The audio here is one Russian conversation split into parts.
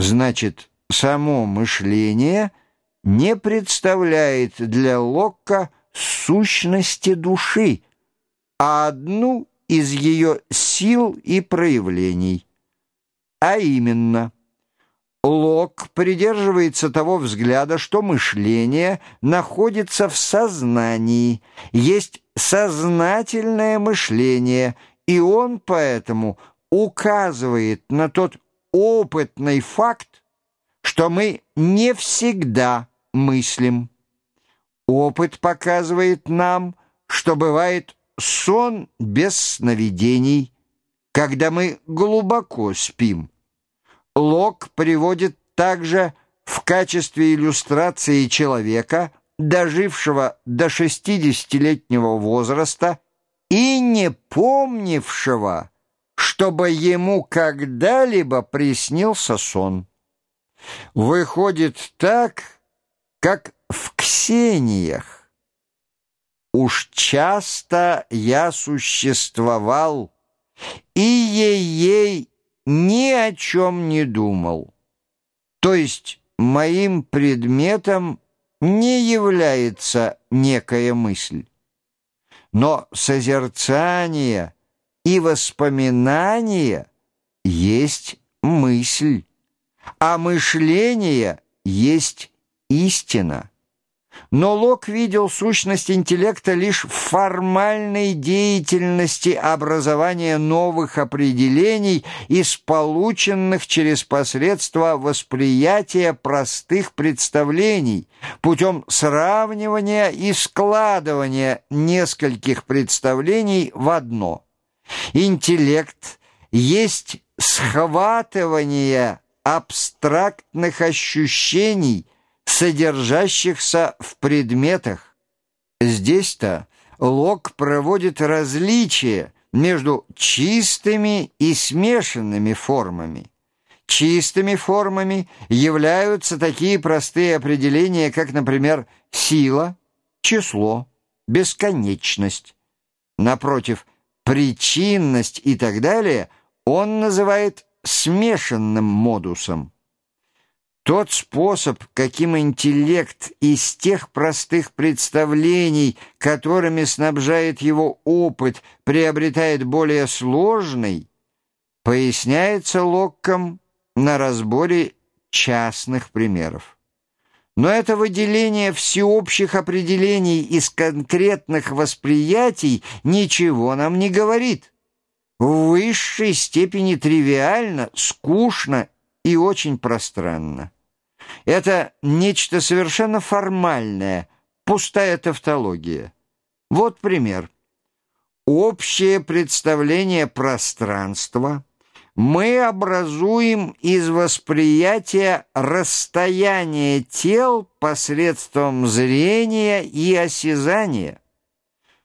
Значит, само мышление не представляет для Локка сущности души, а одну из ее сил и проявлений. А именно, Лок придерживается того взгляда, что мышление находится в сознании, есть сознательное мышление, и он поэтому указывает на тот опытный факт, что мы не всегда мыслим. Опыт показывает нам, что бывает сон без сновидений, когда мы глубоко спим. Лок приводит также в качестве иллюстрации человека, дожившего до 60-летнего возраста и не помнившего, чтобы ему когда-либо приснился сон. Выходит так, как в Ксениях. Уж часто я существовал, и ей-ей ни о чем не думал. То есть моим предметом не является некая мысль. Но созерцание — и воспоминание есть мысль, а мышление есть истина. Но Лок видел сущность интеллекта лишь в формальной деятельности образования новых определений из полученных через посредство восприятия простых представлений, путем сравнивания и складывания нескольких представлений в одно – Интеллект есть схватывание абстрактных ощущений, содержащихся в предметах. Здесь-то Лок проводит различие между чистыми и смешанными формами. Чистыми формами являются такие простые определения, как, например, сила, число, бесконечность. Напротив, причинность и так далее он называет смешанным модусом. Тот способ, каким интеллект из тех простых представлений, которыми снабжает его опыт, приобретает более сложный, поясняется Локком на разборе частных примеров. Но это выделение всеобщих определений из конкретных восприятий ничего нам не говорит. В высшей степени тривиально, скучно и очень пространно. Это нечто совершенно формальное, пустая тавтология. Вот пример. Общее представление пространства – мы образуем из восприятия расстояние тел посредством зрения и осязания.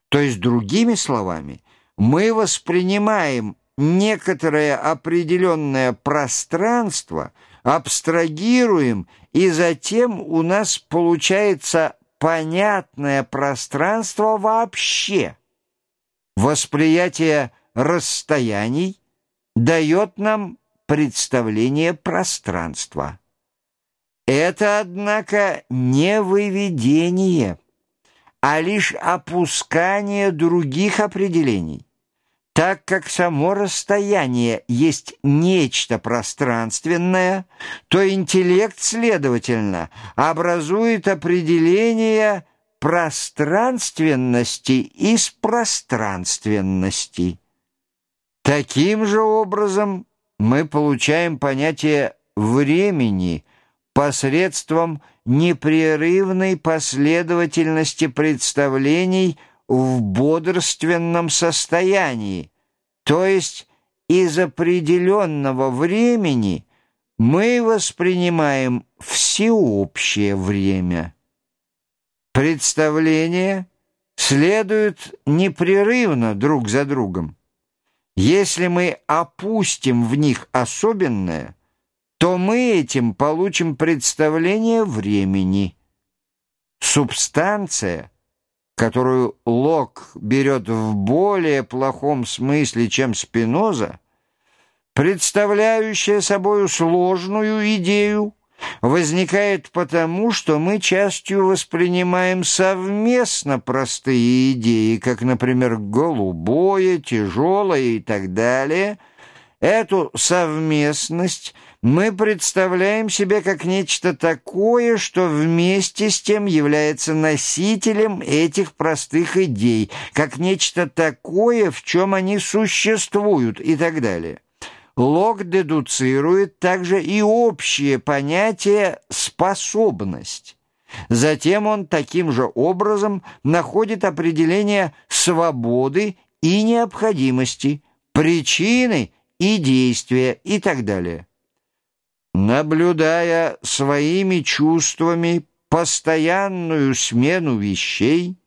То есть, другими словами, мы воспринимаем некоторое определенное пространство, абстрагируем, и затем у нас получается понятное пространство вообще. Восприятие расстояний – дает нам представление пространства. Это, однако, не выведение, а лишь опускание других определений. Так как само расстояние есть нечто пространственное, то интеллект, следовательно, образует определение пространственности из пространственности. Таким же образом мы получаем понятие времени посредством непрерывной последовательности представлений в бодрственном состоянии, то есть из определенного времени мы воспринимаем всеобщее время. Представления следуют непрерывно друг за другом. Если мы опустим в них особенное, то мы этим получим представление времени. Субстанция, которую Лок берет в более плохом смысле, чем Спиноза, представляющая собою сложную идею, возникает потому, что мы частью воспринимаем совместно простые идеи, как, например, голубое, тяжелое и так далее. Эту совместность мы представляем себе как нечто такое, что вместе с тем является носителем этих простых идей, как нечто такое, в чем они существуют и так далее. Лок дедуцирует также и общее понятие «способность». Затем он таким же образом находит определение свободы и необходимости, причины и действия и так далее. Наблюдая своими чувствами постоянную смену вещей,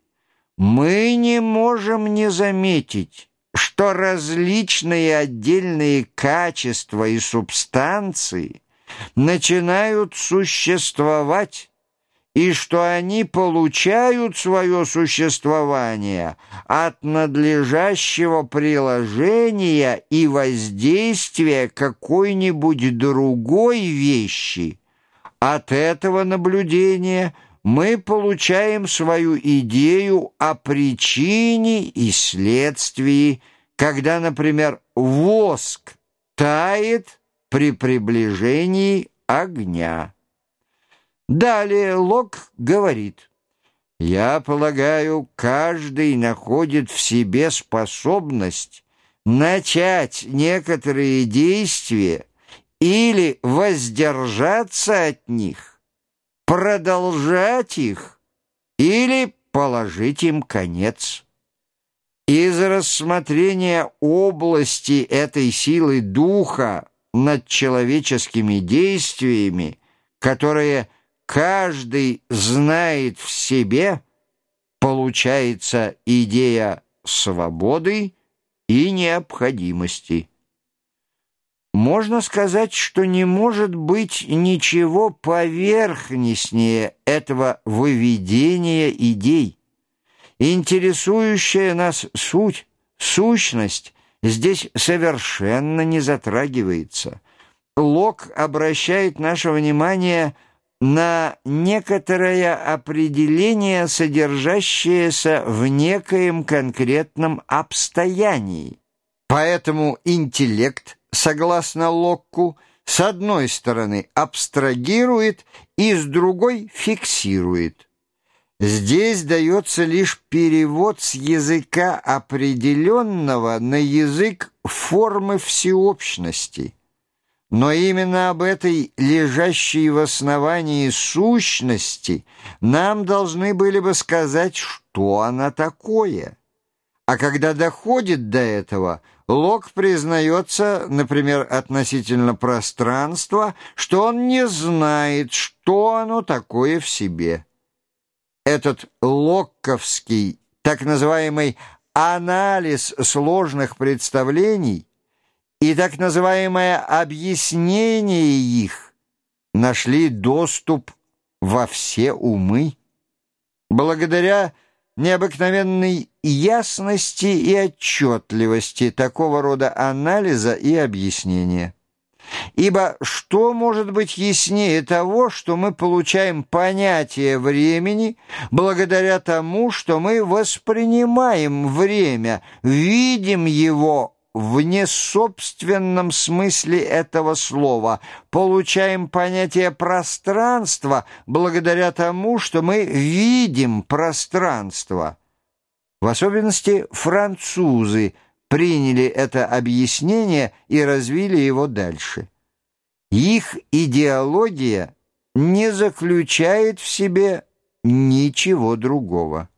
мы не можем не заметить, что различные отдельные качества и субстанции начинают существовать, и что они получают свое существование от надлежащего приложения и воздействия какой-нибудь другой вещи. От этого наблюдения – мы получаем свою идею о причине и следствии, когда, например, воск тает при приближении огня. Далее Лок говорит, «Я полагаю, каждый находит в себе способность начать некоторые действия или воздержаться от них» продолжать их или положить им конец. Из рассмотрения области этой силы духа над человеческими действиями, которые каждый знает в себе, получается идея свободы и необходимости. Можно сказать, что не может быть ничего поверхностнее этого выведения идей. Интересующая нас суть, сущность здесь совершенно не затрагивается. Лок обращает наше внимание на некоторое определение, содержащееся в некоем конкретном обстоянии. Поэтому интеллект согласно Локку, с одной стороны абстрагирует и с другой фиксирует. Здесь дается лишь перевод с языка определенного на язык формы всеобщности. Но именно об этой лежащей в основании сущности нам должны были бы сказать, что она такое. А когда доходит до этого – Лок признается, например, относительно пространства, что он не знает, что оно такое в себе. Этот локковский, так называемый анализ сложных представлений и так называемое объяснение их нашли доступ во все умы. Благодаря необыкновенной ясности и отчетливости такого рода анализа и объяснения. Ибо что может быть яснее того, что мы получаем понятие времени благодаря тому, что мы воспринимаем время, видим его в несобственном смысле этого слова, получаем понятие пространства благодаря тому, что мы видим пространство. В особенности французы приняли это объяснение и развили его дальше. Их идеология не заключает в себе ничего другого.